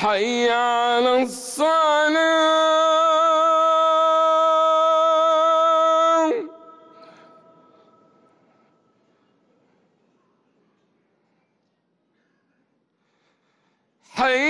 حي على الصلاة. حي